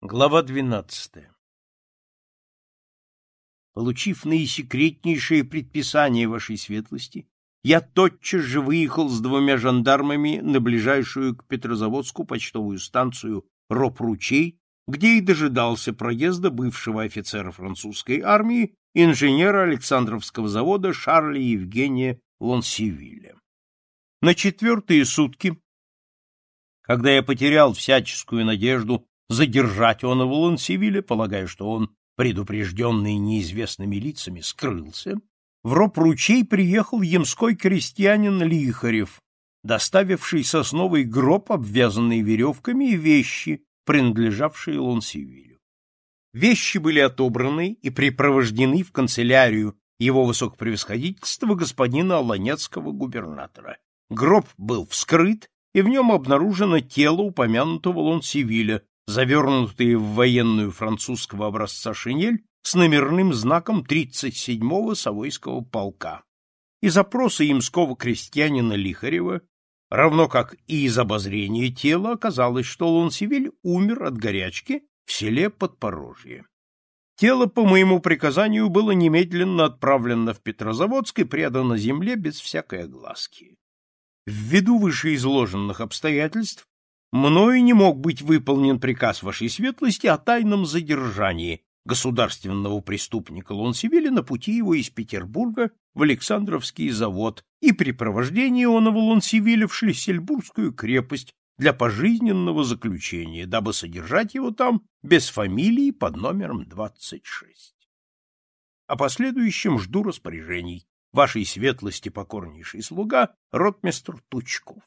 Глава 12. Получив наисекретнейшие предписания вашей светлости, я тотчас же выехал с двумя жандармами на ближайшую к Петрозаводску почтовую станцию Роб-Ручей, где и дожидался проезда бывшего офицера французской армии, инженера Александровского завода Шарля Евгения Лонсивилля. На четвертые сутки, когда я потерял всяческую надежду задержать Онову Лансивиля, полагая, что он, предупрежденный неизвестными лицами, скрылся, в Ропручей приехал ямской крестьянин Лихарев, доставивший сосновый гроб, обвязанный веревками, и вещи, принадлежавшие Лансивилю. Вещи были отобраны и припровождены в канцелярию его высокопревосходительства господина Аланецкого губернатора. Гроб был вскрыт, и в нем обнаружено тело упомянутого Лонсивиля, завернутые в военную французского образца шинель с номерным знаком 37-го Савойского полка, и запросы имского крестьянина Лихарева, равно как и из обозрения тела, оказалось, что Лонсивиль умер от горячки в селе Подпорожье. Тело, по моему приказанию, было немедленно отправлено в Петрозаводск и предано земле без всякой огласки. Ввиду вышеизложенных обстоятельств мною не мог быть выполнен приказ вашей светлости о тайном задержании государственного преступника Лонсевиля на пути его из Петербурга в Александровский завод и припровождении оного Лонсевиля в Шлиссельбургскую крепость для пожизненного заключения, дабы содержать его там без фамилии под номером 26. О последующем жду распоряжений. Вашей светлости покорнейший слуга, ротмистр Тучков.